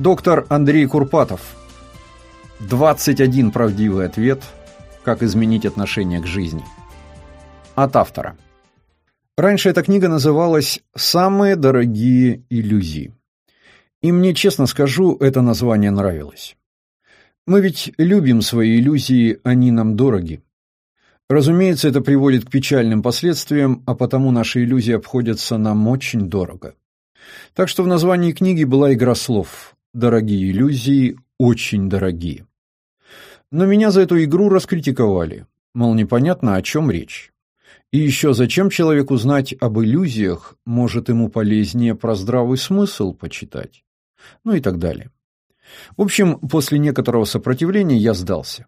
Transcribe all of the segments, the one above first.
Доктор Андрей Курпатов. 21 правдивый ответ, как изменить отношение к жизни. От автора. Раньше эта книга называлась «Самые дорогие иллюзии». И мне, честно скажу, это название нравилось. Мы ведь любим свои иллюзии, они нам дороги. Разумеется, это приводит к печальным последствиям, а потому наши иллюзии обходятся нам очень дорого. Так что в названии книги была игра слов Дорогие иллюзии, очень дорогие. Но меня за эту игру раскритиковали. Мол, непонятно, о чем речь. И еще зачем человеку знать об иллюзиях, может, ему полезнее про здравый смысл почитать? Ну и так далее. В общем, после некоторого сопротивления я сдался.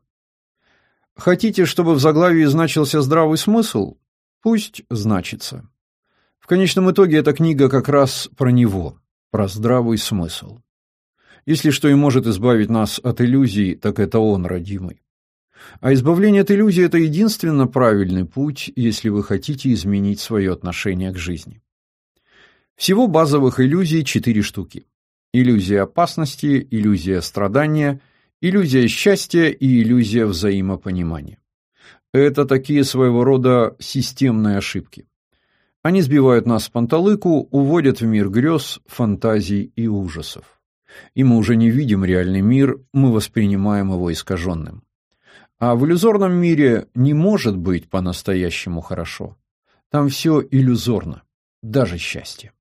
Хотите, чтобы в заглавии значился здравый смысл? Пусть значится. В конечном итоге эта книга как раз про него, про здравый смысл. Если что и может избавить нас от иллюзий, так это он, родимый. А избавление от иллюзий – это единственно правильный путь, если вы хотите изменить свое отношение к жизни. Всего базовых иллюзий четыре штуки. Иллюзия опасности, иллюзия страдания, иллюзия счастья и иллюзия взаимопонимания. Это такие своего рода системные ошибки. Они сбивают нас с панталыку, уводят в мир грез, фантазий и ужасов и мы уже не видим реальный мир, мы воспринимаем его искаженным. А в иллюзорном мире не может быть по-настоящему хорошо. Там все иллюзорно, даже счастье.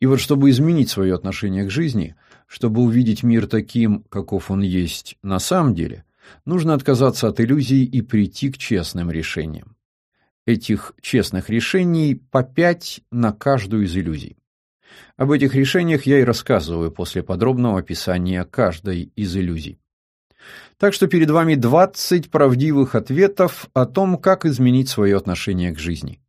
И вот чтобы изменить свое отношение к жизни, чтобы увидеть мир таким, каков он есть на самом деле, нужно отказаться от иллюзий и прийти к честным решениям. Этих честных решений по пять на каждую из иллюзий. Об этих решениях я и рассказываю после подробного описания каждой из иллюзий. Так что перед вами 20 правдивых ответов о том, как изменить свое отношение к жизни.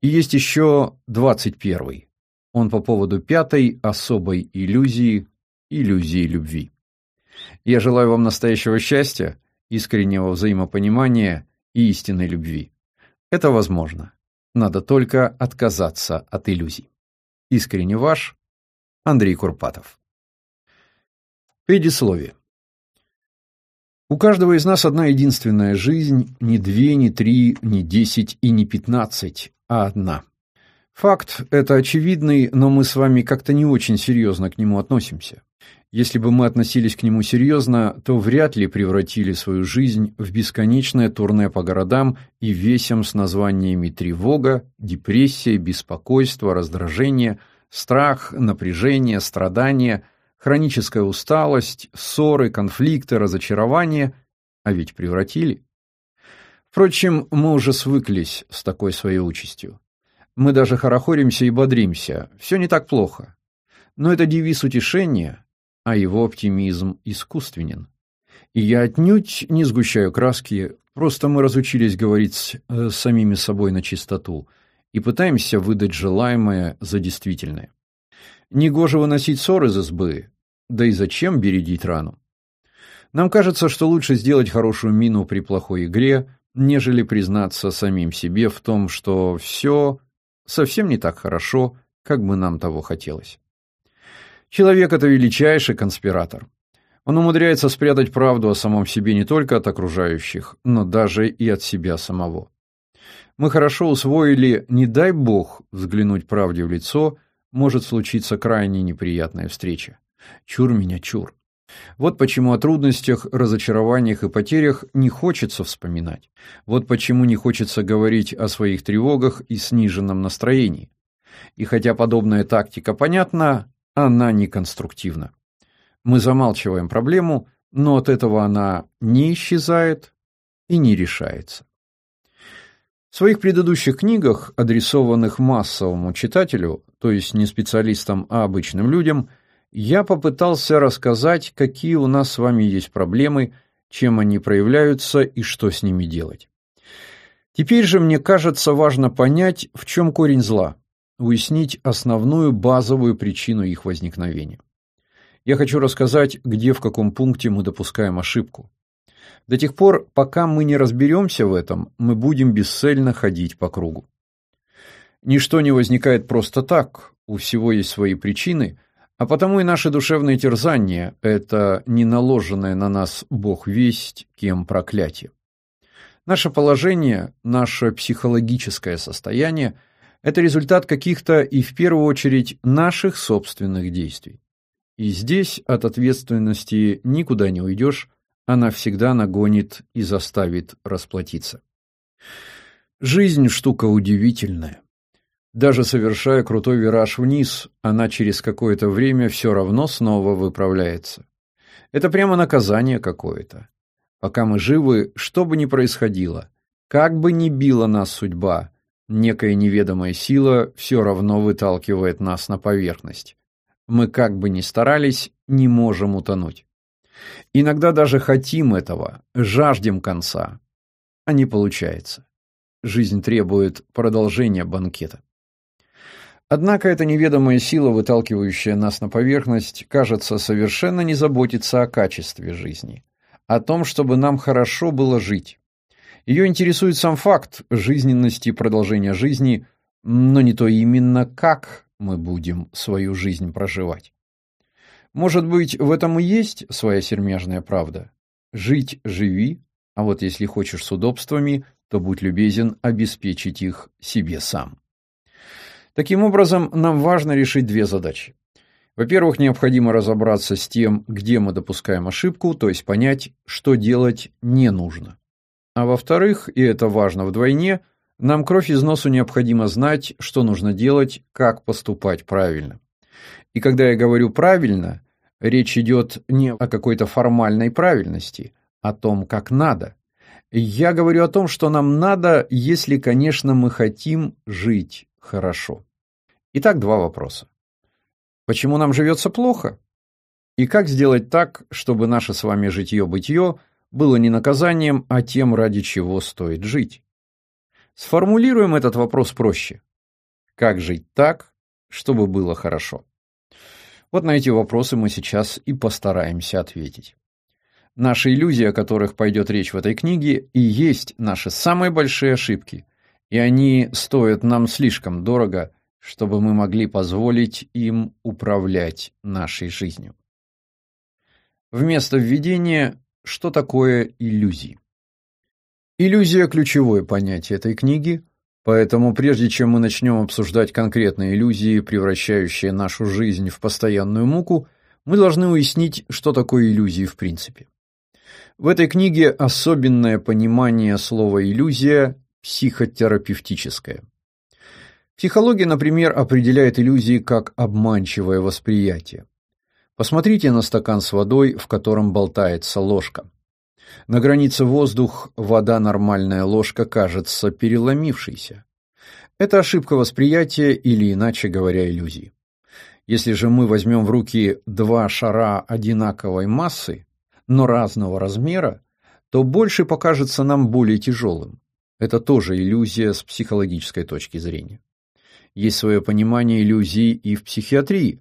И есть еще 21. Он по поводу пятой особой иллюзии иллюзии любви. Я желаю вам настоящего счастья, искреннего взаимопонимания и истинной любви. Это возможно. Надо только отказаться от иллюзий. Искренне ваш, Андрей Курпатов. Предисловие. У каждого из нас одна единственная жизнь, не две, не три, не десять и не пятнадцать, а одна. Факт это очевидный, но мы с вами как-то не очень серьезно к нему относимся. Если бы мы относились к нему серьезно, то вряд ли превратили свою жизнь в бесконечное турне по городам и весям с названиями тревога, депрессия, беспокойство, раздражение, страх, напряжение, страдание, хроническая усталость, ссоры, конфликты, разочарование, а ведь превратили. Впрочем, мы уже свыклись с такой своей участью. Мы даже хорохоримся и бодримся. Все не так плохо. Но это девиз утешения, а его оптимизм искусственен. И я отнюдь не сгущаю краски, просто мы разучились говорить э, с самими собой на чистоту и пытаемся выдать желаемое за действительное. Негоже выносить ссор из избы, да и зачем бередить рану? Нам кажется, что лучше сделать хорошую мину при плохой игре, нежели признаться самим себе в том, что все совсем не так хорошо, как бы нам того хотелось. Человек – это величайший конспиратор. Он умудряется спрятать правду о самом себе не только от окружающих, но даже и от себя самого. Мы хорошо усвоили «не дай бог взглянуть правде в лицо», может случиться крайне неприятная встреча. Чур меня, чур. Вот почему о трудностях, разочарованиях и потерях не хочется вспоминать. Вот почему не хочется говорить о своих тревогах и сниженном настроении. И хотя подобная тактика понятна, она неконструктивна. Мы замалчиваем проблему, но от этого она не исчезает и не решается. В своих предыдущих книгах, адресованных массовому читателю, то есть не специалистам, а обычным людям, я попытался рассказать, какие у нас с вами есть проблемы, чем они проявляются и что с ними делать. Теперь же мне кажется важно понять, в чем корень зла, уяснить основную базовую причину их возникновения. Я хочу рассказать, где в каком пункте мы допускаем ошибку. До тех пор, пока мы не разберемся в этом, мы будем бесцельно ходить по кругу. Ничто не возникает просто так, у всего есть свои причины, А потому и наши душевные терзания – это не наложенное на нас Бог весть, кем проклятие. Наше положение, наше психологическое состояние – это результат каких-то и в первую очередь наших собственных действий. И здесь от ответственности никуда не уйдешь, она всегда нагонит и заставит расплатиться. Жизнь – штука удивительная. Даже совершая крутой вираж вниз, она через какое-то время все равно снова выправляется. Это прямо наказание какое-то. Пока мы живы, что бы ни происходило, как бы ни била нас судьба, некая неведомая сила все равно выталкивает нас на поверхность. Мы как бы ни старались, не можем утонуть. Иногда даже хотим этого, жаждем конца, а не получается. Жизнь требует продолжения банкета. Однако эта неведомая сила, выталкивающая нас на поверхность, кажется, совершенно не заботится о качестве жизни о том, чтобы нам хорошо было жить. Ее интересует сам факт жизненности продолжения жизни, но не то именно, как мы будем свою жизнь проживать. Может быть, в этом и есть своя сермяжная правда. Жить – живи, а вот если хочешь с удобствами, то будь любезен обеспечить их себе сам. Таким образом, нам важно решить две задачи. Во-первых, необходимо разобраться с тем, где мы допускаем ошибку, то есть понять, что делать не нужно. А во-вторых, и это важно вдвойне, нам кровь из носу необходимо знать, что нужно делать, как поступать правильно. И когда я говорю «правильно», речь идет не о какой-то формальной правильности, о том, как надо. Я говорю о том, что нам надо, если, конечно, мы хотим жить хорошо. Итак, два вопроса. Почему нам живется плохо? И как сделать так, чтобы наше с вами житье-бытие было не наказанием, а тем, ради чего стоит жить? Сформулируем этот вопрос проще. Как жить так, чтобы было хорошо? Вот на эти вопросы мы сейчас и постараемся ответить. Наши иллюзии, о которых пойдет речь в этой книге, и есть наши самые большие ошибки, и они стоят нам слишком дорого, чтобы мы могли позволить им управлять нашей жизнью. Вместо введения, что такое иллюзии? Иллюзия – ключевое понятие этой книги, поэтому прежде чем мы начнем обсуждать конкретные иллюзии, превращающие нашу жизнь в постоянную муку, мы должны уяснить, что такое иллюзии в принципе. В этой книге особенное понимание слова «иллюзия» психотерапевтическое – Психология, например, определяет иллюзии как обманчивое восприятие. Посмотрите на стакан с водой, в котором болтается ложка. На границе воздух, вода нормальная ложка кажется переломившейся. Это ошибка восприятия или, иначе говоря, иллюзии. Если же мы возьмем в руки два шара одинаковой массы, но разного размера, то больше покажется нам более тяжелым. Это тоже иллюзия с психологической точки зрения. Есть свое понимание иллюзий и в психиатрии.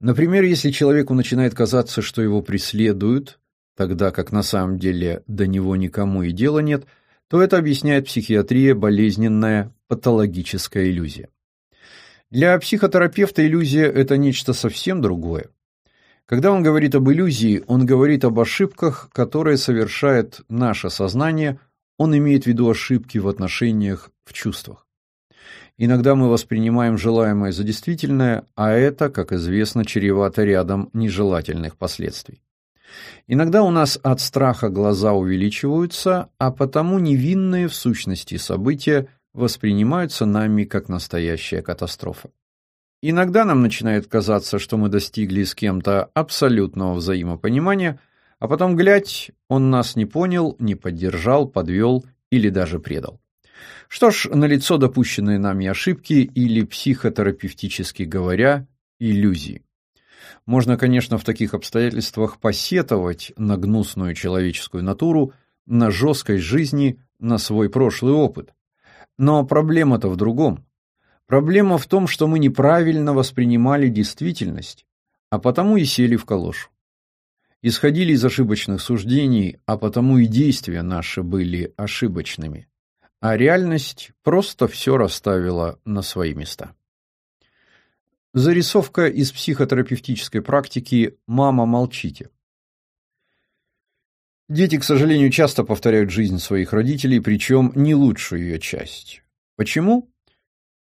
Например, если человеку начинает казаться, что его преследуют, тогда как на самом деле до него никому и дела нет, то это объясняет психиатрия болезненная патологическая иллюзия. Для психотерапевта иллюзия – это нечто совсем другое. Когда он говорит об иллюзии, он говорит об ошибках, которые совершает наше сознание, он имеет в виду ошибки в отношениях, в чувствах. Иногда мы воспринимаем желаемое за действительное, а это, как известно, чревато рядом нежелательных последствий. Иногда у нас от страха глаза увеличиваются, а потому невинные в сущности события воспринимаются нами как настоящая катастрофа. Иногда нам начинает казаться, что мы достигли с кем-то абсолютного взаимопонимания, а потом, глядь, он нас не понял, не поддержал, подвел или даже предал. Что ж, налицо допущенные нами ошибки или, психотерапевтически говоря, иллюзии. Можно, конечно, в таких обстоятельствах посетовать на гнусную человеческую натуру, на жесткость жизни, на свой прошлый опыт. Но проблема-то в другом. Проблема в том, что мы неправильно воспринимали действительность, а потому и сели в калошу. Исходили из ошибочных суждений, а потому и действия наши были ошибочными а реальность просто все расставила на свои места. Зарисовка из психотерапевтической практики «Мама, молчите». Дети, к сожалению, часто повторяют жизнь своих родителей, причем не лучшую ее часть. Почему?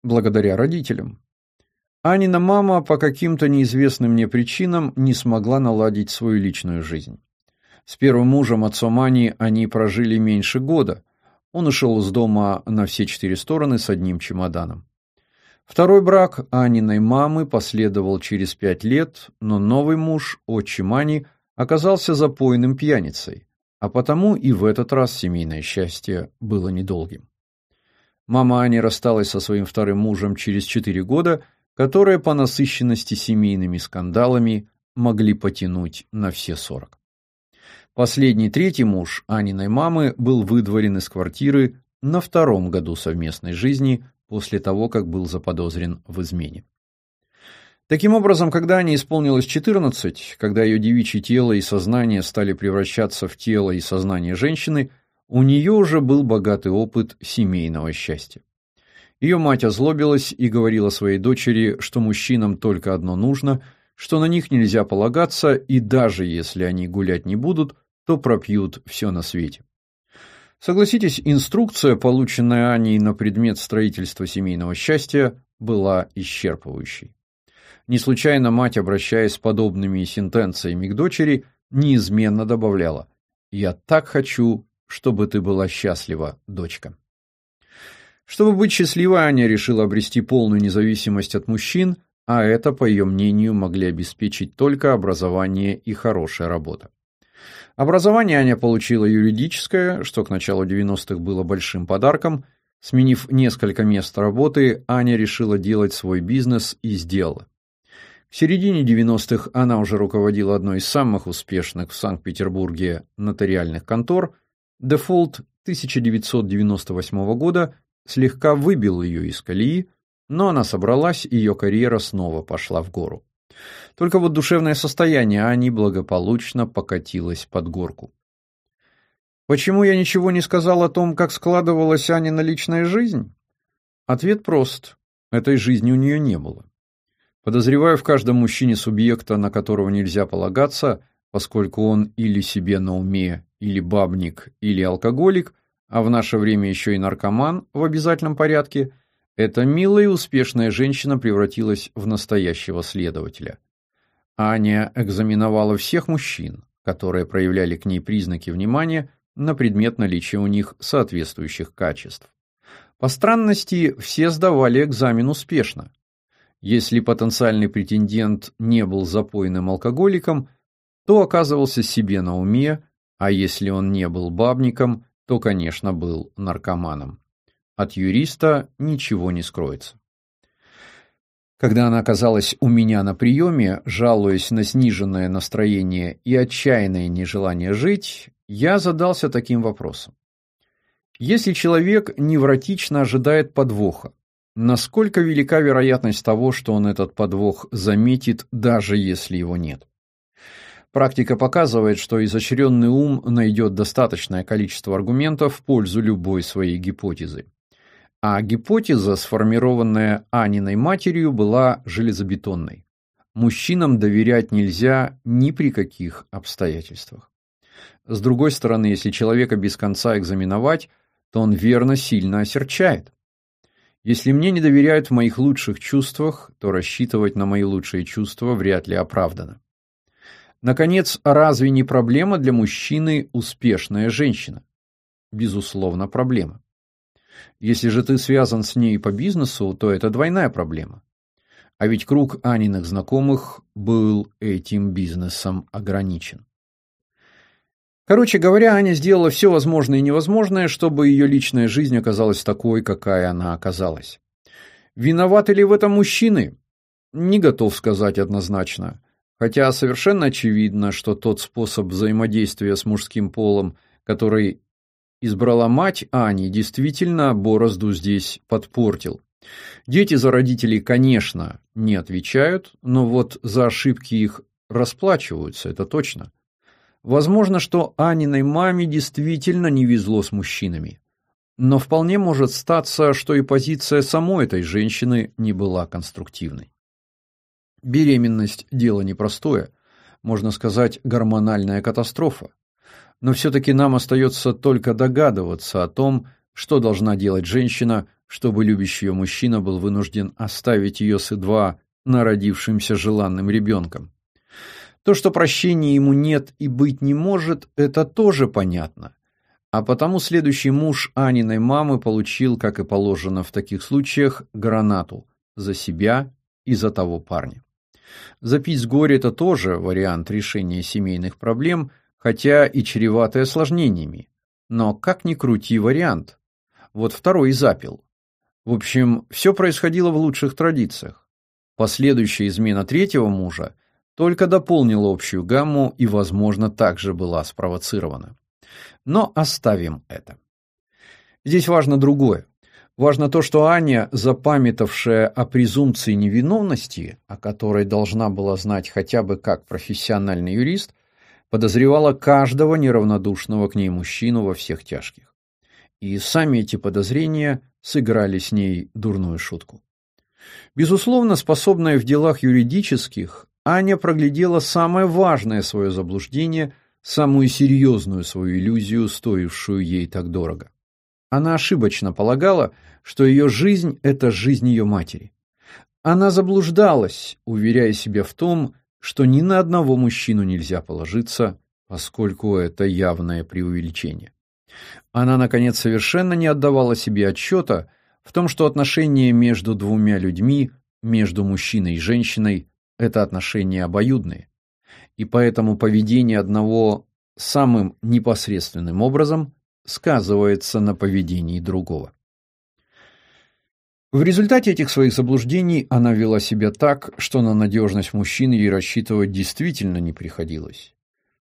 Благодаря родителям. Анина мама по каким-то неизвестным мне причинам не смогла наладить свою личную жизнь. С первым мужем, отцом Ани, они прожили меньше года. Он ушел из дома на все четыре стороны с одним чемоданом. Второй брак Аниной мамы последовал через пять лет, но новый муж, отчим Ани, оказался запойным пьяницей, а потому и в этот раз семейное счастье было недолгим. Мама Ани рассталась со своим вторым мужем через четыре года – которые по насыщенности семейными скандалами могли потянуть на все сорок. Последний третий муж Аниной мамы был выдворен из квартиры на втором году совместной жизни после того, как был заподозрен в измене. Таким образом, когда Ане исполнилось 14, когда ее девичье тело и сознание стали превращаться в тело и сознание женщины, у нее уже был богатый опыт семейного счастья. Ее мать озлобилась и говорила своей дочери, что мужчинам только одно нужно, что на них нельзя полагаться, и даже если они гулять не будут, то пропьют все на свете. Согласитесь, инструкция, полученная Аней на предмет строительства семейного счастья, была исчерпывающей. Не случайно мать, обращаясь с подобными сентенциями к дочери, неизменно добавляла «Я так хочу, чтобы ты была счастлива, дочка». Чтобы быть счастливой, Аня решила обрести полную независимость от мужчин, а это, по ее мнению, могли обеспечить только образование и хорошая работа. Образование Аня получила юридическое, что к началу 90-х было большим подарком. Сменив несколько мест работы, Аня решила делать свой бизнес и сделала. В середине 90-х она уже руководила одной из самых успешных в Санкт-Петербурге нотариальных контор. Дефолт 1998 года слегка выбил ее из колеи, но она собралась, и ее карьера снова пошла в гору. Только вот душевное состояние Ани благополучно покатилось под горку. Почему я ничего не сказал о том, как складывалась Анина личная жизнь? Ответ прост. Этой жизни у нее не было. Подозреваю в каждом мужчине субъекта, на которого нельзя полагаться, поскольку он или себе на уме, или бабник, или алкоголик – а в наше время еще и наркоман в обязательном порядке, эта милая и успешная женщина превратилась в настоящего следователя. Аня экзаменовала всех мужчин, которые проявляли к ней признаки внимания на предмет наличия у них соответствующих качеств. По странности, все сдавали экзамен успешно. Если потенциальный претендент не был запойным алкоголиком, то оказывался себе на уме, а если он не был бабником, то, конечно, был наркоманом. От юриста ничего не скроется. Когда она оказалась у меня на приеме, жалуясь на сниженное настроение и отчаянное нежелание жить, я задался таким вопросом. Если человек невротично ожидает подвоха, насколько велика вероятность того, что он этот подвох заметит, даже если его нет? Практика показывает, что изощренный ум найдет достаточное количество аргументов в пользу любой своей гипотезы. А гипотеза, сформированная Аниной матерью, была железобетонной. Мужчинам доверять нельзя ни при каких обстоятельствах. С другой стороны, если человека без конца экзаменовать, то он верно сильно осерчает. Если мне не доверяют в моих лучших чувствах, то рассчитывать на мои лучшие чувства вряд ли оправдано. Наконец, разве не проблема для мужчины успешная женщина? Безусловно, проблема. Если же ты связан с ней по бизнесу, то это двойная проблема. А ведь круг Аниных знакомых был этим бизнесом ограничен. Короче говоря, Аня сделала все возможное и невозможное, чтобы ее личная жизнь оказалась такой, какая она оказалась. Виноваты ли в этом мужчины? Не готов сказать однозначно. Хотя совершенно очевидно, что тот способ взаимодействия с мужским полом, который избрала мать Ани, действительно борозду здесь подпортил. Дети за родителей, конечно, не отвечают, но вот за ошибки их расплачиваются, это точно. Возможно, что Аниной маме действительно не везло с мужчинами. Но вполне может статься, что и позиция самой этой женщины не была конструктивной. Беременность – дело непростое, можно сказать, гормональная катастрофа. Но все-таки нам остается только догадываться о том, что должна делать женщина, чтобы любящий ее мужчина был вынужден оставить ее с едва народившимся желанным ребенком. То, что прощения ему нет и быть не может, это тоже понятно. А потому следующий муж Аниной мамы получил, как и положено в таких случаях, гранату за себя и за того парня. Запить с горя – это тоже вариант решения семейных проблем, хотя и чреватый осложнениями. Но как ни крути вариант. Вот второй и запил. В общем, все происходило в лучших традициях. Последующая измена третьего мужа только дополнила общую гамму и, возможно, также была спровоцирована. Но оставим это. Здесь важно другое. Важно то, что Аня, запамятовавшая о презумпции невиновности, о которой должна была знать хотя бы как профессиональный юрист, подозревала каждого неравнодушного к ней мужчину во всех тяжких. И сами эти подозрения сыграли с ней дурную шутку. Безусловно, способная в делах юридических, Аня проглядела самое важное свое заблуждение, самую серьезную свою иллюзию, стоившую ей так дорого. Она ошибочно полагала, что ее жизнь – это жизнь ее матери. Она заблуждалась, уверяя себя в том, что ни на одного мужчину нельзя положиться, поскольку это явное преувеличение. Она, наконец, совершенно не отдавала себе отчета в том, что отношения между двумя людьми, между мужчиной и женщиной, это отношения обоюдные. И поэтому поведение одного самым непосредственным образом сказывается на поведении другого. В результате этих своих заблуждений она вела себя так, что на надежность мужчин ей рассчитывать действительно не приходилось.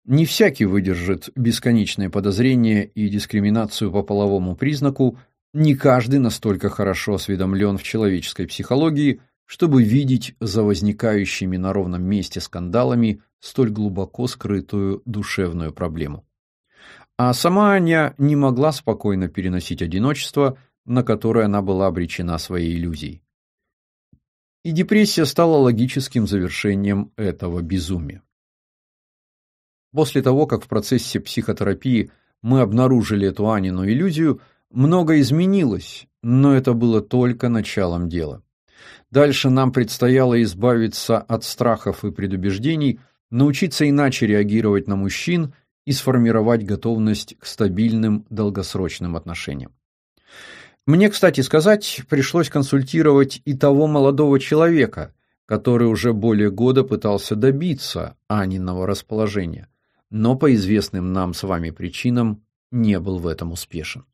Не всякий выдержит бесконечные подозрения и дискриминацию по половому признаку, не каждый настолько хорошо осведомлен в человеческой психологии, чтобы видеть за возникающими на ровном месте скандалами столь глубоко скрытую душевную проблему. А сама Аня не могла спокойно переносить одиночество, на которое она была обречена своей иллюзией. И депрессия стала логическим завершением этого безумия. После того, как в процессе психотерапии мы обнаружили эту Анину иллюзию, многое изменилось, но это было только началом дела. Дальше нам предстояло избавиться от страхов и предубеждений, научиться иначе реагировать на мужчин и сформировать готовность к стабильным долгосрочным отношениям. Мне, кстати сказать, пришлось консультировать и того молодого человека, который уже более года пытался добиться Аниного расположения, но по известным нам с вами причинам не был в этом успешен.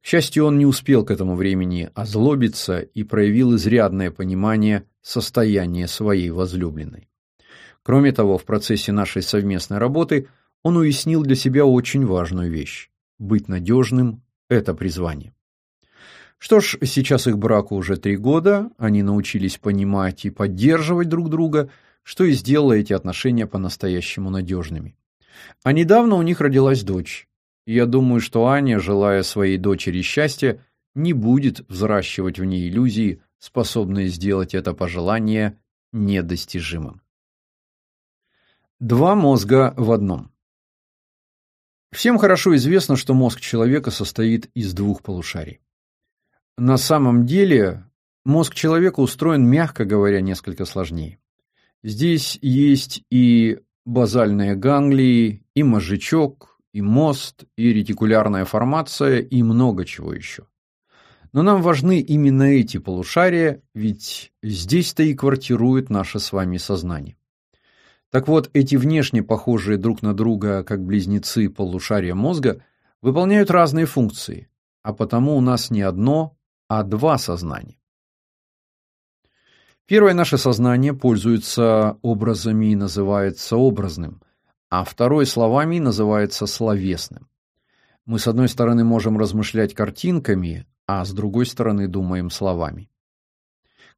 К счастью, он не успел к этому времени озлобиться и проявил изрядное понимание состояния своей возлюбленной. Кроме того, в процессе нашей совместной работы – он уяснил для себя очень важную вещь. Быть надежным – это призвание. Что ж, сейчас их браку уже три года, они научились понимать и поддерживать друг друга, что и сделало эти отношения по-настоящему надежными. А недавно у них родилась дочь. Я думаю, что Аня, желая своей дочери счастья, не будет взращивать в ней иллюзии, способные сделать это пожелание недостижимым. Два мозга в одном. Всем хорошо известно, что мозг человека состоит из двух полушарий. На самом деле мозг человека устроен, мягко говоря, несколько сложнее. Здесь есть и базальные ганглии, и мозжечок, и мост, и ретикулярная формация, и много чего еще. Но нам важны именно эти полушария, ведь здесь-то и квартирует наше с вами сознание. Так вот, эти внешне похожие друг на друга, как близнецы полушария мозга, выполняют разные функции, а потому у нас не одно, а два сознания. Первое наше сознание пользуется образами и называется образным, а второе словами и называется словесным. Мы с одной стороны можем размышлять картинками, а с другой стороны думаем словами.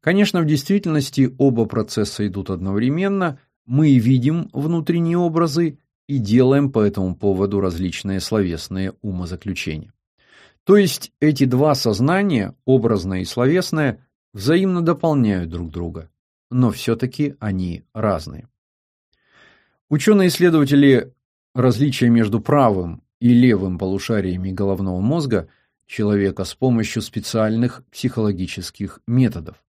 Конечно, в действительности оба процесса идут одновременно – мы видим внутренние образы и делаем по этому поводу различные словесные умозаключения. То есть эти два сознания, образное и словесное, взаимно дополняют друг друга. но все-таки они разные. Ученые-исследователи различия между правым и левым полушариями головного мозга человека с помощью специальных психологических методов.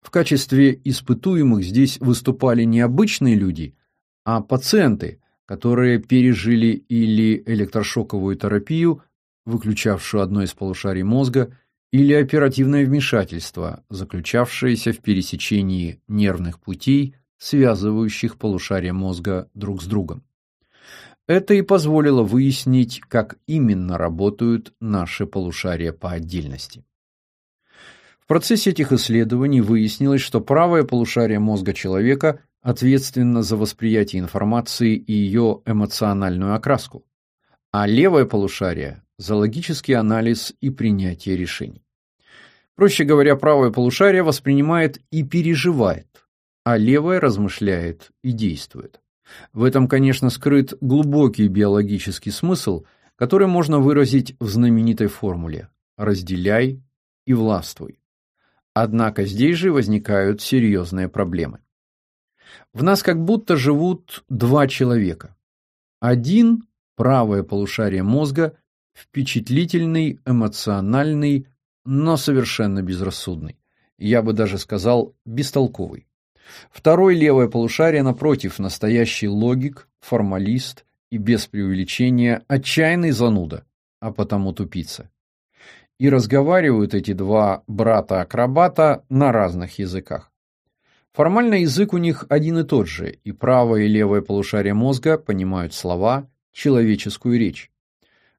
В качестве испытуемых здесь выступали не обычные люди, а пациенты, которые пережили или электрошоковую терапию, выключавшую одно из полушарий мозга, или оперативное вмешательство, заключавшееся в пересечении нервных путей, связывающих полушария мозга друг с другом. Это и позволило выяснить, как именно работают наши полушария по отдельности. В процессе этих исследований выяснилось, что правое полушарие мозга человека ответственно за восприятие информации и ее эмоциональную окраску, а левое полушарие за логический анализ и принятие решений. Проще говоря, правое полушарие воспринимает и переживает, а левое размышляет и действует. В этом, конечно, скрыт глубокий биологический смысл, который можно выразить в знаменитой формуле «разделяй и властвуй». Однако здесь же возникают серьезные проблемы. В нас как будто живут два человека. Один – правое полушарие мозга, впечатлительный, эмоциональный, но совершенно безрассудный. Я бы даже сказал, бестолковый. Второй левое полушарие напротив, настоящий логик, формалист и без преувеличения отчаянный зануда, а потому тупица. И разговаривают эти два брата-акробата на разных языках. Формально язык у них один и тот же, и правое и левое полушарие мозга понимают слова, человеческую речь.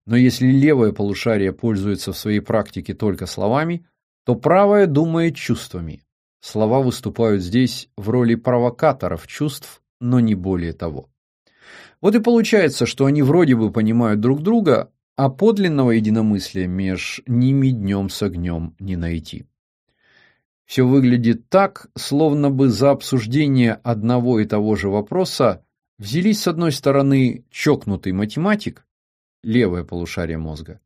Но если левое полушарие пользуется в своей практике только словами, то правое думает чувствами, Слова выступают здесь в роли провокаторов чувств, но не более того. Вот и получается, что они вроде бы понимают друг друга, а подлинного единомыслия меж ними днем с огнем не найти. Все выглядит так, словно бы за обсуждение одного и того же вопроса взялись с одной стороны чокнутый математик, левое полушарие мозга,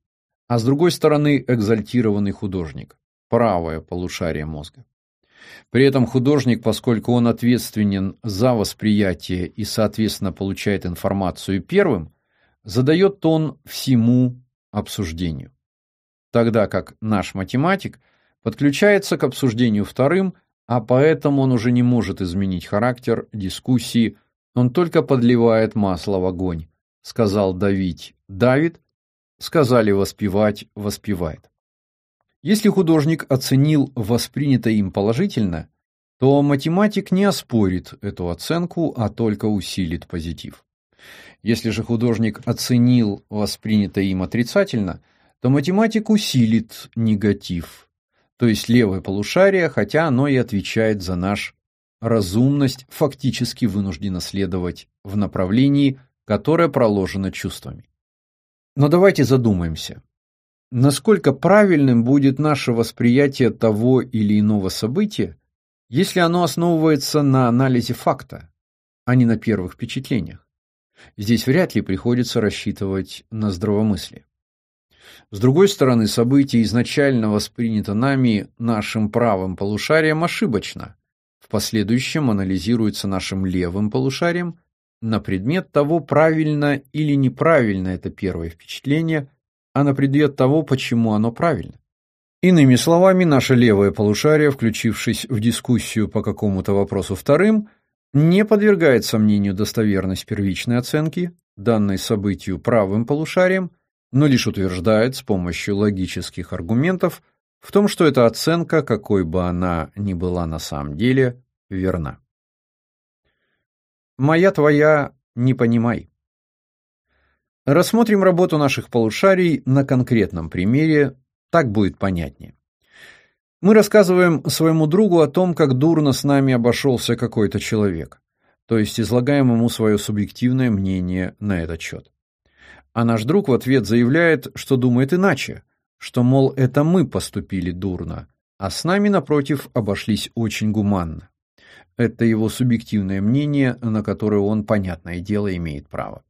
а с другой стороны экзальтированный художник, правое полушарие мозга. При этом художник, поскольку он ответственен за восприятие и, соответственно, получает информацию первым, задает тон всему обсуждению. Тогда как наш математик подключается к обсуждению вторым, а поэтому он уже не может изменить характер дискуссии, он только подливает масло в огонь. Сказал давить – давит, сказали воспевать – воспевает. Если художник оценил воспринятое им положительно, то математик не оспорит эту оценку, а только усилит позитив. Если же художник оценил воспринятое им отрицательно, то математик усилит негатив, то есть левое полушарие, хотя оно и отвечает за наш разумность, фактически вынуждено следовать в направлении, которое проложено чувствами. Но давайте задумаемся. Насколько правильным будет наше восприятие того или иного события, если оно основывается на анализе факта, а не на первых впечатлениях? Здесь вряд ли приходится рассчитывать на здравомыслие. С другой стороны, событие изначально воспринято нами нашим правым полушарием ошибочно. В последующем анализируется нашим левым полушарием на предмет того, правильно или неправильно это первое впечатление, а на предмет того, почему оно правильно. Иными словами, наше левое полушарие, включившись в дискуссию по какому-то вопросу вторым, не подвергает сомнению достоверность первичной оценки, данной событию правым полушарием, но лишь утверждает с помощью логических аргументов в том, что эта оценка, какой бы она ни была на самом деле, верна. Моя твоя не понимай. Рассмотрим работу наших полушарий на конкретном примере, так будет понятнее. Мы рассказываем своему другу о том, как дурно с нами обошелся какой-то человек, то есть излагаем ему свое субъективное мнение на этот счет. А наш друг в ответ заявляет, что думает иначе, что, мол, это мы поступили дурно, а с нами, напротив, обошлись очень гуманно. Это его субъективное мнение, на которое он, понятное дело, имеет право.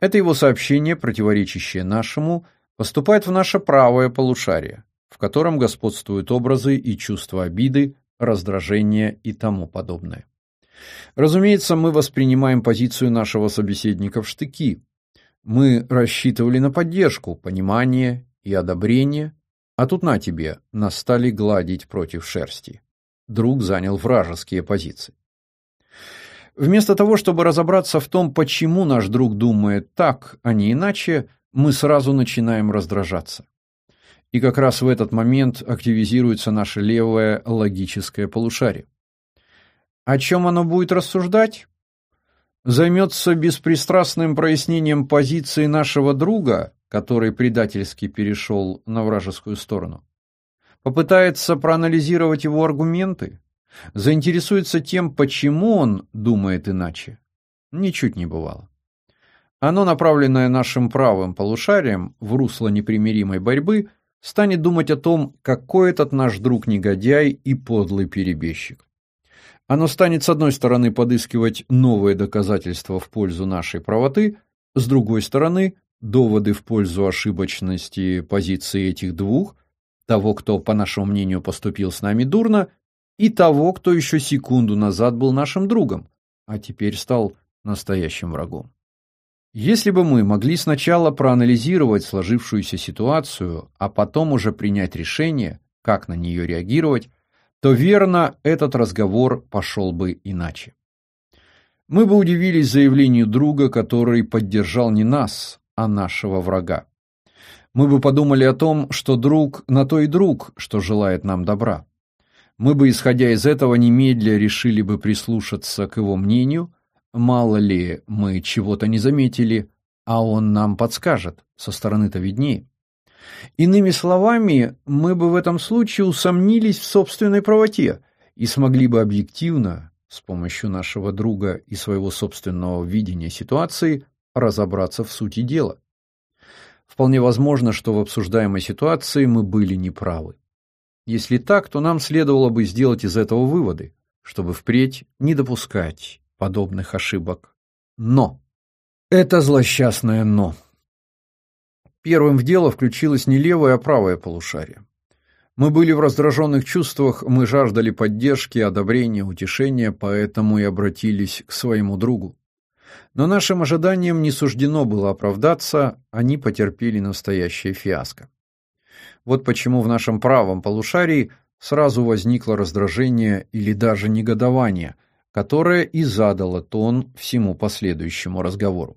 Это его сообщение, противоречащее нашему, поступает в наше правое полушарие, в котором господствуют образы и чувства обиды, раздражение и тому подобное. Разумеется, мы воспринимаем позицию нашего собеседника в штыки. Мы рассчитывали на поддержку, понимание и одобрение, а тут на тебе, нас стали гладить против шерсти. Друг занял вражеские позиции. Вместо того, чтобы разобраться в том, почему наш друг думает так, а не иначе, мы сразу начинаем раздражаться. И как раз в этот момент активизируется наше левое логическое полушарие. О чем оно будет рассуждать? Займется беспристрастным прояснением позиции нашего друга, который предательски перешел на вражескую сторону. Попытается проанализировать его аргументы, заинтересуется тем, почему он думает иначе. Ничуть не бывало. Оно, направленное нашим правым полушарием в русло непримиримой борьбы, станет думать о том, какой этот наш друг негодяй и подлый перебежчик. Оно станет, с одной стороны, подыскивать новые доказательства в пользу нашей правоты, с другой стороны, доводы в пользу ошибочности позиции этих двух, того, кто, по нашему мнению, поступил с нами дурно, и того, кто еще секунду назад был нашим другом, а теперь стал настоящим врагом. Если бы мы могли сначала проанализировать сложившуюся ситуацию, а потом уже принять решение, как на нее реагировать, то верно, этот разговор пошел бы иначе. Мы бы удивились заявлению друга, который поддержал не нас, а нашего врага. Мы бы подумали о том, что друг на то и друг, что желает нам добра мы бы, исходя из этого, немедля решили бы прислушаться к его мнению, мало ли мы чего-то не заметили, а он нам подскажет, со стороны-то виднее. Иными словами, мы бы в этом случае усомнились в собственной правоте и смогли бы объективно, с помощью нашего друга и своего собственного видения ситуации, разобраться в сути дела. Вполне возможно, что в обсуждаемой ситуации мы были неправы. Если так, то нам следовало бы сделать из этого выводы, чтобы впредь не допускать подобных ошибок. Но! Это злосчастное «но». Первым в дело включилось не левое, а правое полушарие. Мы были в раздраженных чувствах, мы жаждали поддержки, одобрения, утешения, поэтому и обратились к своему другу. Но нашим ожиданиям не суждено было оправдаться, они потерпели настоящее фиаско. Вот почему в нашем правом полушарии сразу возникло раздражение или даже негодование, которое и задало тон всему последующему разговору.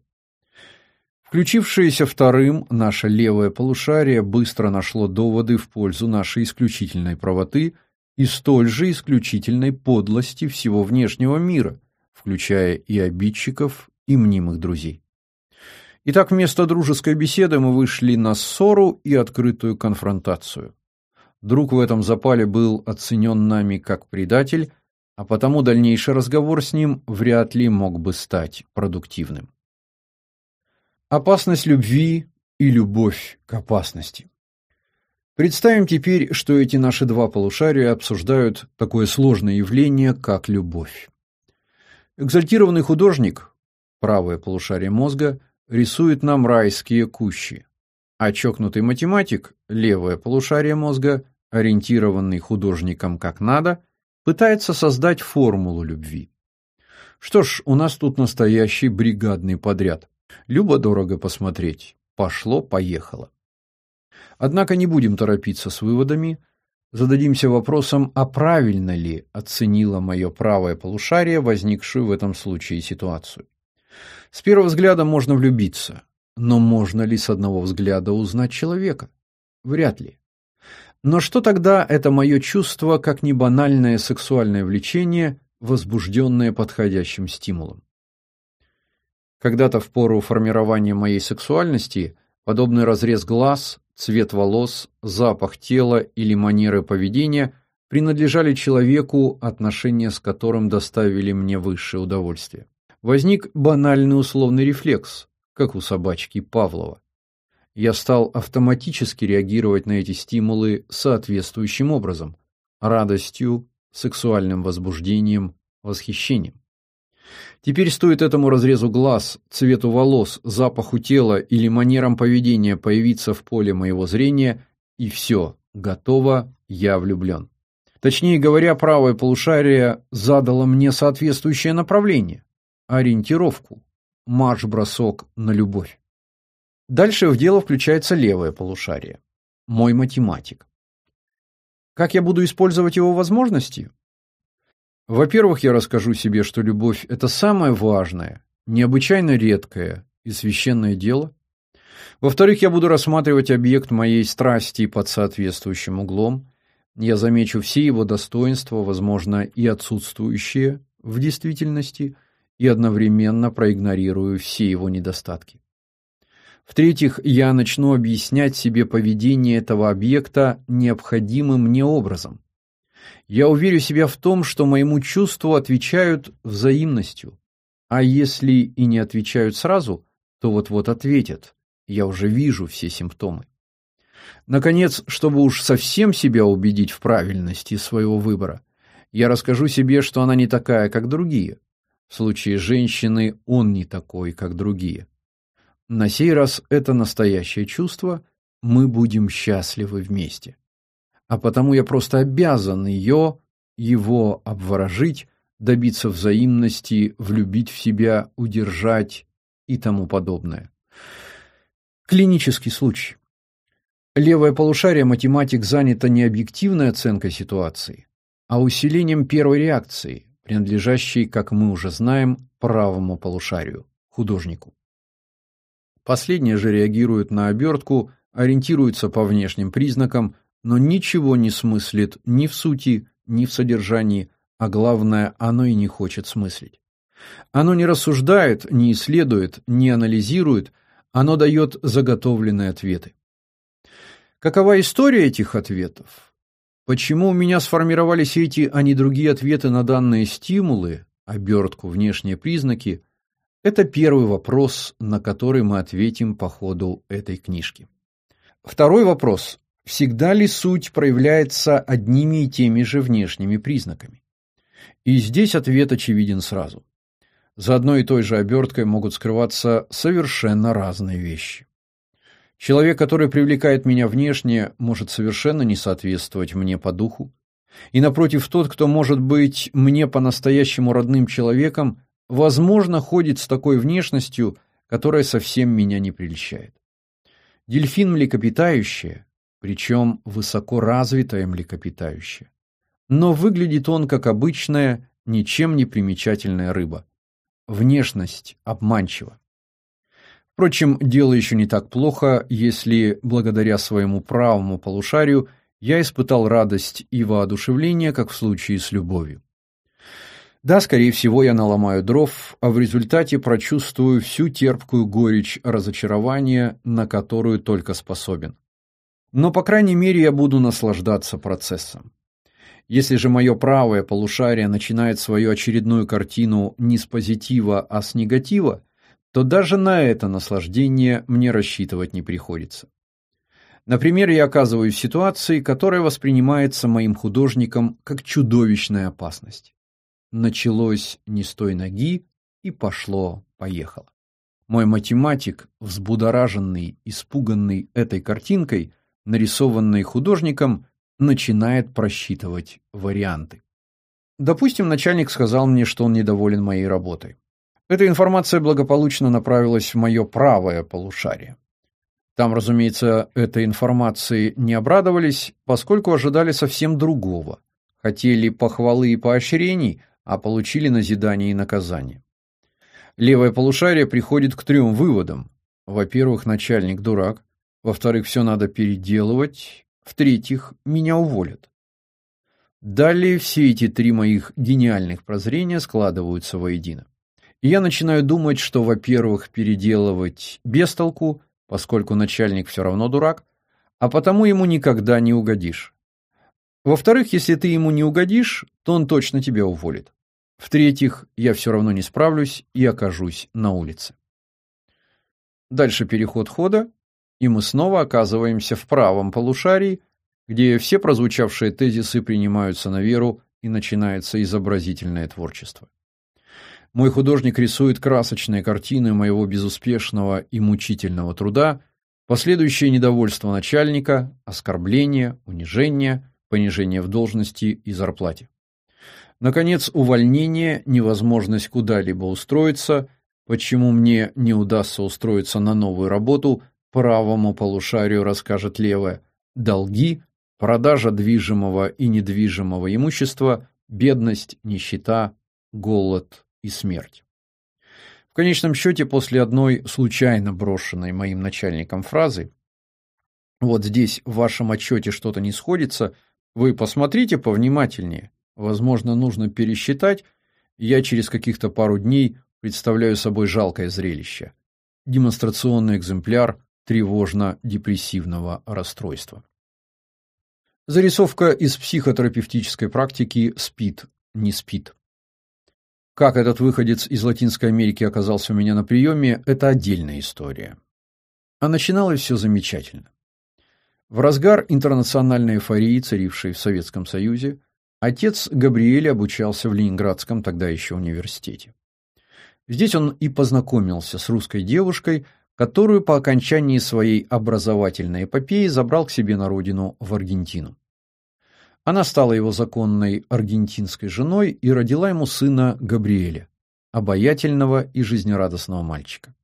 Включившееся вторым, наше левое полушарие быстро нашло доводы в пользу нашей исключительной правоты и столь же исключительной подлости всего внешнего мира, включая и обидчиков, и мнимых друзей. Итак, вместо дружеской беседы мы вышли на ссору и открытую конфронтацию. Друг в этом запале был оценен нами как предатель, а потому дальнейший разговор с ним вряд ли мог бы стать продуктивным. Опасность любви и любовь к опасности. Представим теперь, что эти наши два полушария обсуждают такое сложное явление, как любовь. Экзальтированный художник, правое полушарие мозга, рисует нам райские кущи, а чокнутый математик, левое полушарие мозга, ориентированный художником как надо, пытается создать формулу любви. Что ж, у нас тут настоящий бригадный подряд. Любо-дорого посмотреть. Пошло-поехало. Однако не будем торопиться с выводами, зададимся вопросом, а правильно ли оценило мое правое полушарие возникшую в этом случае ситуацию. С первого взгляда можно влюбиться, но можно ли с одного взгляда узнать человека? Вряд ли. Но что тогда это мое чувство, как не банальное сексуальное влечение, возбужденное подходящим стимулом? Когда-то в пору формирования моей сексуальности подобный разрез глаз, цвет волос, запах тела или манеры поведения принадлежали человеку, отношения с которым доставили мне высшее удовольствие возник банальный условный рефлекс, как у собачки Павлова. Я стал автоматически реагировать на эти стимулы соответствующим образом – радостью, сексуальным возбуждением, восхищением. Теперь стоит этому разрезу глаз, цвету волос, запаху тела или манерам поведения появиться в поле моего зрения, и все, готово, я влюблен. Точнее говоря, правое полушарие задало мне соответствующее направление, ориентировку, марш-бросок на любовь. Дальше в дело включается левое полушарие, мой математик. Как я буду использовать его возможности? Во-первых, я расскажу себе, что любовь – это самое важное, необычайно редкое и священное дело. Во-вторых, я буду рассматривать объект моей страсти под соответствующим углом. Я замечу все его достоинства, возможно, и отсутствующие в действительности, и одновременно проигнорирую все его недостатки. В-третьих, я начну объяснять себе поведение этого объекта необходимым мне образом. Я уверю себя в том, что моему чувству отвечают взаимностью. А если и не отвечают сразу, то вот-вот ответят. Я уже вижу все симптомы. Наконец, чтобы уж совсем себя убедить в правильности своего выбора, я расскажу себе, что она не такая, как другие. В случае женщины он не такой, как другие. На сей раз это настоящее чувство, мы будем счастливы вместе а потому я просто обязан ее, его обворожить, добиться взаимности, влюбить в себя, удержать и тому подобное. Клинический случай. Левое полушарие математик занято не объективной оценкой ситуации, а усилением первой реакции, принадлежащей, как мы уже знаем, правому полушарию, художнику. Последнее же реагирует на обертку, ориентируется по внешним признакам, но ничего не смыслит ни в сути, ни в содержании, а главное, оно и не хочет смыслить. Оно не рассуждает, не исследует, не анализирует, оно дает заготовленные ответы. Какова история этих ответов? Почему у меня сформировались эти, а не другие ответы на данные стимулы, обертку, внешние признаки? Это первый вопрос, на который мы ответим по ходу этой книжки. Второй вопрос всегда ли суть проявляется одними и теми же внешними признаками? И здесь ответ очевиден сразу. За одной и той же оберткой могут скрываться совершенно разные вещи. Человек, который привлекает меня внешне, может совершенно не соответствовать мне по духу. И напротив, тот, кто может быть мне по-настоящему родным человеком, возможно, ходит с такой внешностью, которая совсем меня не прельщает. Дельфин млекопитающее причем высокоразвитое млекопитающее. Но выглядит он как обычная, ничем не примечательная рыба. Внешность обманчива. Впрочем, дело еще не так плохо, если благодаря своему правому полушарию я испытал радость и воодушевление, как в случае с любовью. Да, скорее всего, я наломаю дров, а в результате прочувствую всю терпкую горечь разочарования, на которую только способен. Но, по крайней мере, я буду наслаждаться процессом. Если же мое правое полушарие начинает свою очередную картину не с позитива, а с негатива, то даже на это наслаждение мне рассчитывать не приходится. Например, я оказываюсь в ситуации, которая воспринимается моим художником как чудовищная опасность. Началось не с той ноги и пошло-поехало. Мой математик, взбудораженный, испуганный этой картинкой, нарисованный художником, начинает просчитывать варианты. Допустим, начальник сказал мне, что он недоволен моей работой. Эта информация благополучно направилась в мое правое полушарие. Там, разумеется, этой информации не обрадовались, поскольку ожидали совсем другого. Хотели похвалы и поощрений, а получили назидание и наказание. Левое полушарие приходит к трем выводам. Во-первых, начальник дурак. Во-вторых, все надо переделывать. В-третьих, меня уволят. Далее все эти три моих гениальных прозрения складываются воедино. И я начинаю думать, что, во-первых, переделывать без толку, поскольку начальник все равно дурак, а потому ему никогда не угодишь. Во-вторых, если ты ему не угодишь, то он точно тебя уволит. В-третьих, я все равно не справлюсь и окажусь на улице. Дальше переход хода, и мы снова оказываемся в правом полушарии, где все прозвучавшие тезисы принимаются на веру и начинается изобразительное творчество. Мой художник рисует красочные картины моего безуспешного и мучительного труда, последующее недовольство начальника, оскорбление, унижение, понижение в должности и зарплате. Наконец, увольнение, невозможность куда-либо устроиться, почему мне не удастся устроиться на новую работу, правому полушарию расскажет левое, долги, продажа движимого и недвижимого имущества, бедность, нищета, голод и смерть. В конечном счете, после одной случайно брошенной моим начальником фразы «Вот здесь в вашем отчете что-то не сходится», вы посмотрите повнимательнее. Возможно, нужно пересчитать. Я через каких-то пару дней представляю собой жалкое зрелище. Демонстрационный экземпляр тревожно-депрессивного расстройства. Зарисовка из психотерапевтической практики «Спит, не спит». Как этот выходец из Латинской Америки оказался у меня на приеме – это отдельная история. А начиналось все замечательно. В разгар интернациональной эйфории, царившей в Советском Союзе, отец Габриэль обучался в Ленинградском тогда еще университете. Здесь он и познакомился с русской девушкой, которую по окончании своей образовательной эпопеи забрал к себе на родину в Аргентину. Она стала его законной аргентинской женой и родила ему сына Габриэля, обаятельного и жизнерадостного мальчика.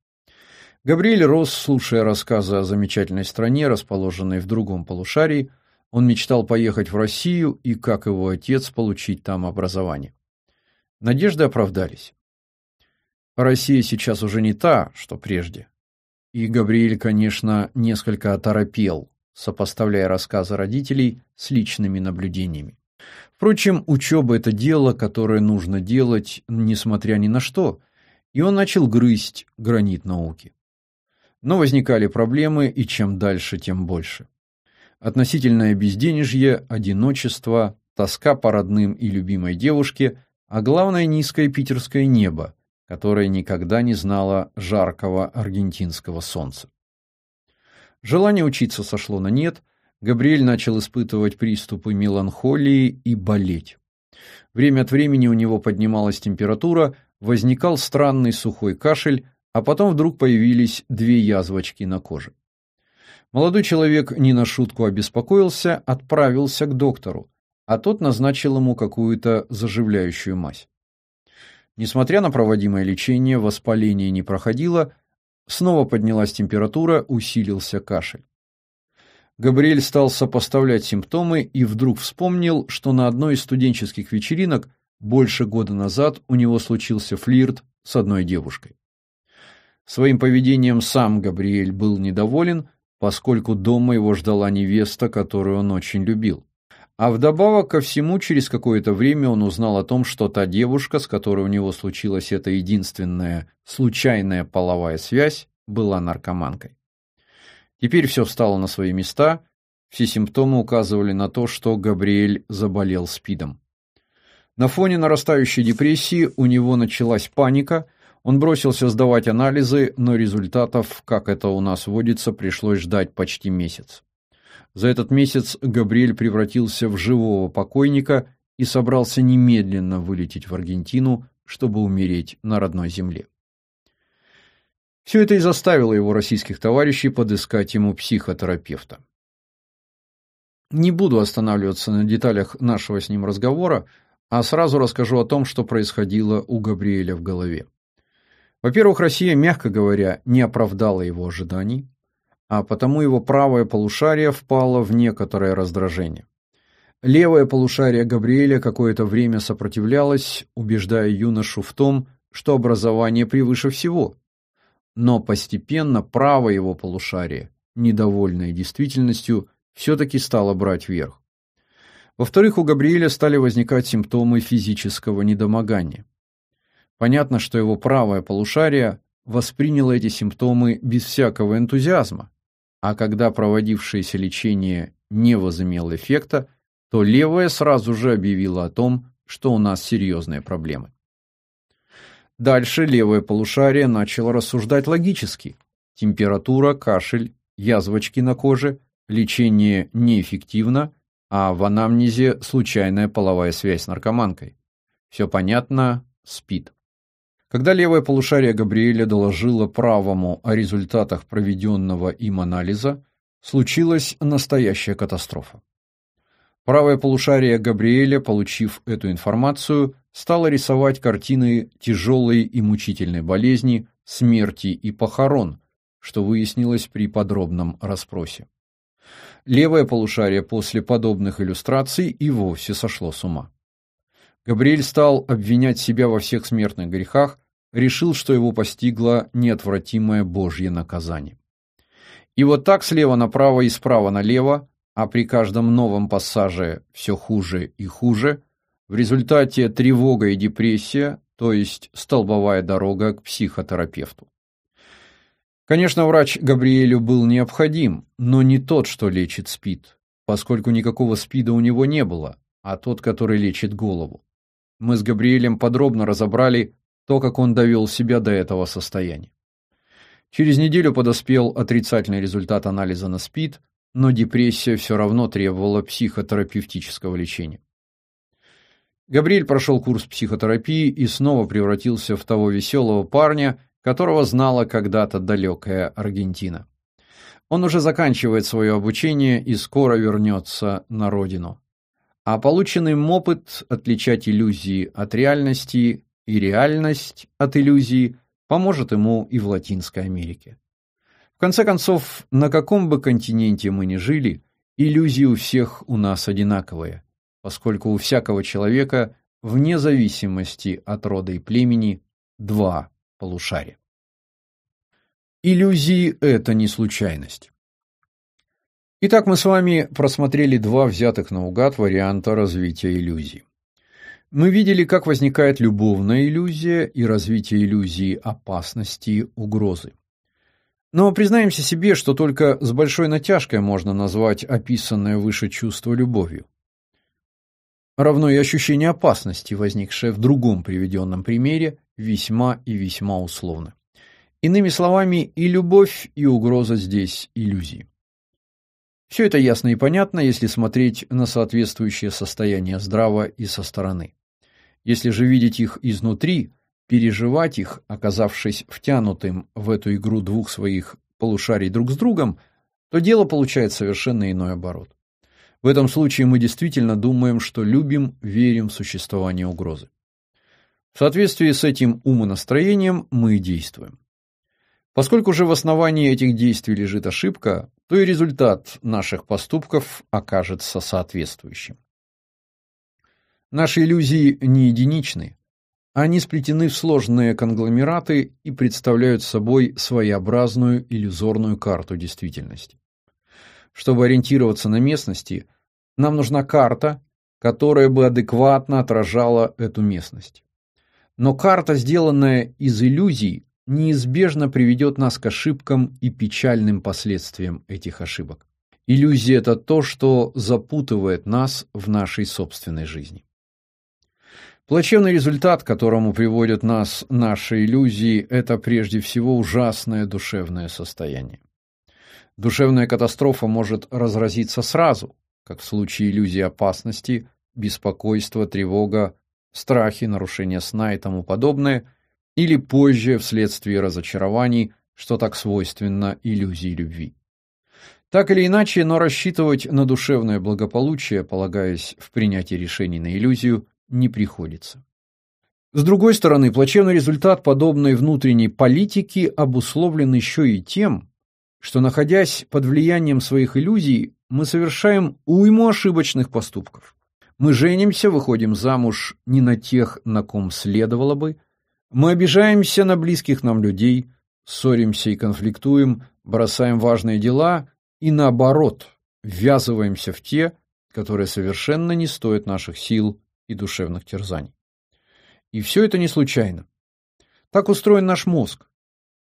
Габриэль рос, слушая рассказы о замечательной стране, расположенной в другом полушарии. Он мечтал поехать в Россию и, как его отец, получить там образование. Надежды оправдались. Россия сейчас уже не та, что прежде. И Габриэль, конечно, несколько оторопел, сопоставляя рассказы родителей с личными наблюдениями. Впрочем, учеба – это дело, которое нужно делать, несмотря ни на что, и он начал грызть гранит науки. Но возникали проблемы, и чем дальше, тем больше. Относительное безденежье, одиночество, тоска по родным и любимой девушке, а главное – низкое питерское небо, которое никогда не знало жаркого аргентинского солнца. Желание учиться сошло на нет, Габриэль начал испытывать приступы меланхолии и болеть. Время от времени у него поднималась температура, возникал странный сухой кашель, а потом вдруг появились две язвочки на коже. Молодой человек не на шутку обеспокоился, отправился к доктору, а тот назначил ему какую-то заживляющую мазь. Несмотря на проводимое лечение, воспаление не проходило, снова поднялась температура, усилился кашель. Габриэль стал сопоставлять симптомы и вдруг вспомнил, что на одной из студенческих вечеринок больше года назад у него случился флирт с одной девушкой. Своим поведением сам Габриэль был недоволен, поскольку дома его ждала невеста, которую он очень любил. А вдобавок ко всему, через какое-то время он узнал о том, что та девушка, с которой у него случилась эта единственная случайная половая связь, была наркоманкой. Теперь все встало на свои места, все симптомы указывали на то, что Габриэль заболел СПИДом. На фоне нарастающей депрессии у него началась паника – он бросился сдавать анализы, но результатов, как это у нас водится, пришлось ждать почти месяц. За этот месяц Габриэль превратился в живого покойника и собрался немедленно вылететь в Аргентину, чтобы умереть на родной земле. Все это и заставило его российских товарищей подыскать ему психотерапевта. Не буду останавливаться на деталях нашего с ним разговора, а сразу расскажу о том, что происходило у Габриэля в голове. Во-первых, Россия, мягко говоря, не оправдала его ожиданий, а потому его правое полушарие впало в некоторое раздражение. Левое полушарие Габриэля какое-то время сопротивлялось, убеждая юношу в том, что образование превыше всего. Но постепенно правое его полушарие, недовольное действительностью, все-таки стало брать верх. Во-вторых, у Габриэля стали возникать симптомы физического недомогания. Понятно, что его правое полушарие восприняло эти симптомы без всякого энтузиазма, а когда проводившееся лечение не возымело эффекта, то левое сразу же объявило о том, что у нас серьезные проблемы. Дальше левое полушарие начало рассуждать логически. Температура, кашель, язвочки на коже, лечение неэффективно, а в анамнезе случайная половая связь с наркоманкой. Все понятно, спит. Когда левое полушарие Габриэля доложило правому о результатах проведенного им анализа, случилась настоящая катастрофа. Правое полушарие Габриэля, получив эту информацию, стало рисовать картины тяжелой и мучительной болезни, смерти и похорон, что выяснилось при подробном расспросе. Левое полушарие после подобных иллюстраций и вовсе сошло с ума. Габриэль стал обвинять себя во всех смертных грехах, решил, что его постигло неотвратимое Божье наказание. И вот так слева направо и справа налево, а при каждом новом пассаже все хуже и хуже, в результате тревога и депрессия, то есть столбовая дорога к психотерапевту. Конечно, врач Габриэлю был необходим, но не тот, что лечит СПИД, поскольку никакого СПИДа у него не было, а тот, который лечит голову. Мы с Габриэлем подробно разобрали то, как он довел себя до этого состояния. Через неделю подоспел отрицательный результат анализа на СПИД, но депрессия все равно требовала психотерапевтического лечения. Габриэль прошел курс психотерапии и снова превратился в того веселого парня, которого знала когда-то далекая Аргентина. Он уже заканчивает свое обучение и скоро вернется на родину. А полученный опыт отличать иллюзии от реальности и реальность от иллюзии поможет ему и в Латинской Америке. В конце концов, на каком бы континенте мы ни жили, иллюзии у всех у нас одинаковые, поскольку у всякого человека, вне зависимости от рода и племени, два полушария. Иллюзии – это не случайность. Итак, мы с вами просмотрели два взятых наугад варианта развития иллюзий. Мы видели, как возникает любовная иллюзия и развитие иллюзии опасности, угрозы. Но признаемся себе, что только с большой натяжкой можно назвать описанное выше чувство любовью. Равно и ощущение опасности, возникшее в другом приведенном примере, весьма и весьма условно. Иными словами, и любовь, и угроза здесь иллюзии. Все это ясно и понятно, если смотреть на соответствующее состояние здраво и со стороны. Если же видеть их изнутри, переживать их, оказавшись втянутым в эту игру двух своих полушарий друг с другом, то дело получает совершенно иной оборот. В этом случае мы действительно думаем, что любим, верим в существование угрозы. В соответствии с этим умонастроением мы действуем. Поскольку же в основании этих действий лежит ошибка, то и результат наших поступков окажется соответствующим. Наши иллюзии не единичны. Они сплетены в сложные конгломераты и представляют собой своеобразную иллюзорную карту действительности. Чтобы ориентироваться на местности, нам нужна карта, которая бы адекватно отражала эту местность. Но карта, сделанная из иллюзий, неизбежно приведет нас к ошибкам и печальным последствиям этих ошибок. Иллюзия – это то, что запутывает нас в нашей собственной жизни. Плачевный результат, к которому приводят нас наши иллюзии, это прежде всего ужасное душевное состояние. Душевная катастрофа может разразиться сразу, как в случае иллюзии опасности, беспокойства, тревога, страхи, нарушения сна и тому подобное – или позже вследствие разочарований, что так свойственно иллюзии любви. Так или иначе, но рассчитывать на душевное благополучие, полагаясь в принятии решений на иллюзию, не приходится. С другой стороны, плачевный результат подобной внутренней политики обусловлен еще и тем, что, находясь под влиянием своих иллюзий, мы совершаем уйму ошибочных поступков. Мы женимся, выходим замуж не на тех, на ком следовало бы, мы обижаемся на близких нам людей, ссоримся и конфликтуем, бросаем важные дела и наоборот, ввязываемся в те, которые совершенно не стоят наших сил и душевных терзаний. И все это не случайно. Так устроен наш мозг.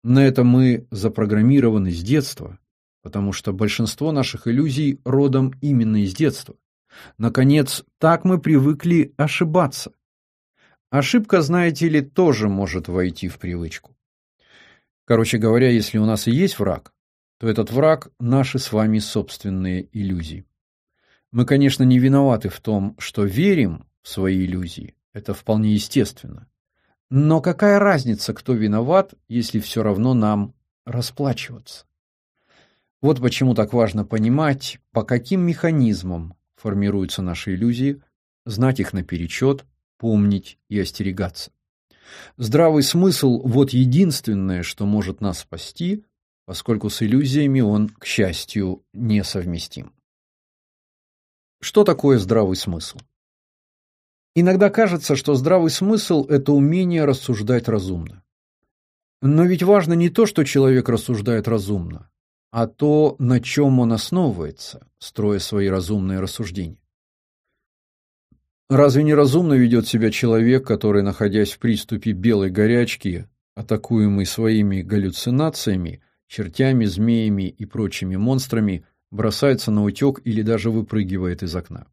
На это мы запрограммированы с детства, потому что большинство наших иллюзий родом именно из детства. Наконец, так мы привыкли ошибаться. Ошибка, знаете ли, тоже может войти в привычку. Короче говоря, если у нас и есть враг, то этот враг – наши с вами собственные иллюзии. Мы, конечно, не виноваты в том, что верим в свои иллюзии, это вполне естественно. Но какая разница, кто виноват, если все равно нам расплачиваться? Вот почему так важно понимать, по каким механизмам формируются наши иллюзии, знать их наперечет, помнить и остерегаться. Здравый смысл – вот единственное, что может нас спасти, поскольку с иллюзиями он, к счастью, несовместим. Что такое здравый смысл? Иногда кажется, что здравый смысл – это умение рассуждать разумно. Но ведь важно не то, что человек рассуждает разумно, а то, на чем он основывается, строя свои разумные рассуждения. Разве не разумно ведет себя человек, который, находясь в приступе белой горячки, атакуемый своими галлюцинациями, чертями, змеями и прочими монстрами, бросается на утек или даже выпрыгивает из окна?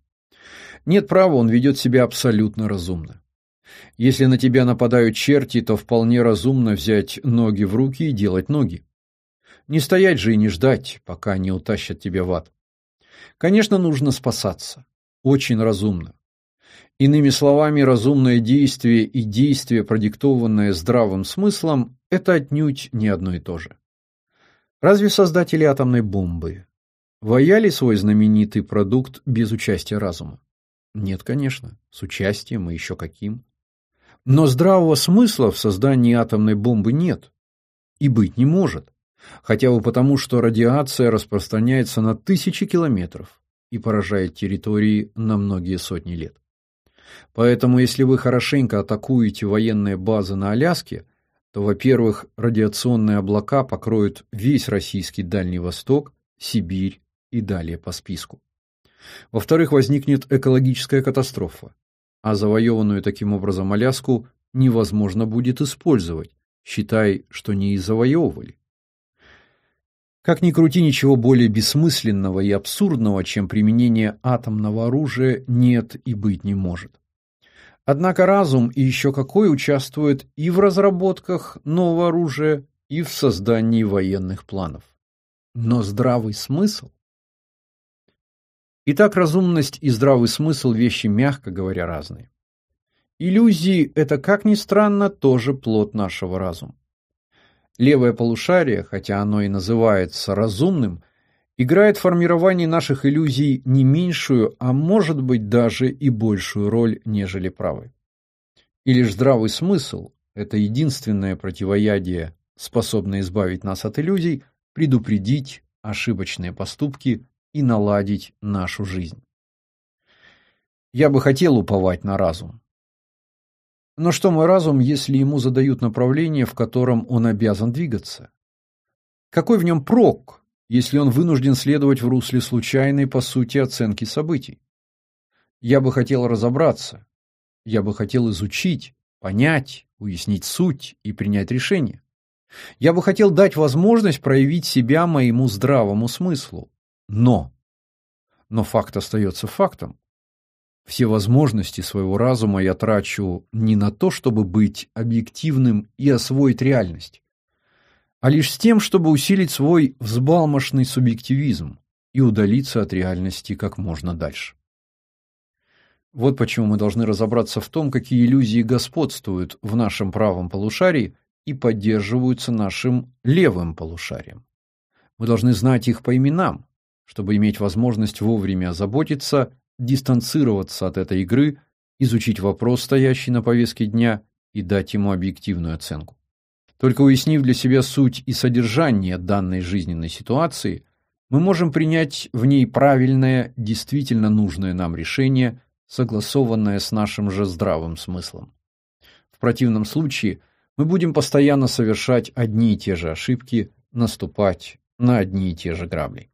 Нет права, он ведет себя абсолютно разумно. Если на тебя нападают черти, то вполне разумно взять ноги в руки и делать ноги. Не стоять же и не ждать, пока не утащат тебя в ад. Конечно, нужно спасаться. Очень разумно. Иными словами, разумное действие и действие, продиктованное здравым смыслом, это отнюдь не одно и то же. Разве создатели атомной бомбы ваяли свой знаменитый продукт без участия разума? Нет, конечно, с участием и еще каким. Но здравого смысла в создании атомной бомбы нет и быть не может, хотя бы потому, что радиация распространяется на тысячи километров и поражает территории на многие сотни лет. Поэтому, если вы хорошенько атакуете военные базы на Аляске, то, во-первых, радиационные облака покроют весь российский Дальний Восток, Сибирь и далее по списку. Во-вторых, возникнет экологическая катастрофа, а завоеванную таким образом Аляску невозможно будет использовать, считай, что не и завоевывали. Как ни крути, ничего более бессмысленного и абсурдного, чем применение атомного оружия, нет и быть не может. Однако разум и еще какой участвует и в разработках нового оружия, и в создании военных планов. Но здравый смысл Итак, разумность и здравый смысл – вещи, мягко говоря, разные. Иллюзии – это, как ни странно, тоже плод нашего разума. Левое полушарие, хотя оно и называется разумным, играет в формировании наших иллюзий не меньшую, а может быть даже и большую роль, нежели правое. И лишь здравый смысл – это единственное противоядие, способное избавить нас от иллюзий, предупредить ошибочные поступки и наладить нашу жизнь. Я бы хотел уповать на разум. Но что мой разум, если ему задают направление, в котором он обязан двигаться? Какой в нем прок, если он вынужден следовать в русле случайной, по сути, оценки событий? Я бы хотел разобраться, я бы хотел изучить, понять, уяснить суть и принять решение. Я бы хотел дать возможность проявить себя моему здравому смыслу, но. Но факт остается фактом. Все возможности своего разума я трачу не на то, чтобы быть объективным и освоить реальность, а лишь с тем, чтобы усилить свой взбалмошный субъективизм и удалиться от реальности как можно дальше. Вот почему мы должны разобраться в том, какие иллюзии господствуют в нашем правом полушарии и поддерживаются нашим левым полушарием. Мы должны знать их по именам, чтобы иметь возможность вовремя озаботиться, дистанцироваться от этой игры, изучить вопрос, стоящий на повестке дня, и дать ему объективную оценку. Только уяснив для себя суть и содержание данной жизненной ситуации, мы можем принять в ней правильное, действительно нужное нам решение, согласованное с нашим же здравым смыслом. В противном случае мы будем постоянно совершать одни и те же ошибки, наступать на одни и те же грабли.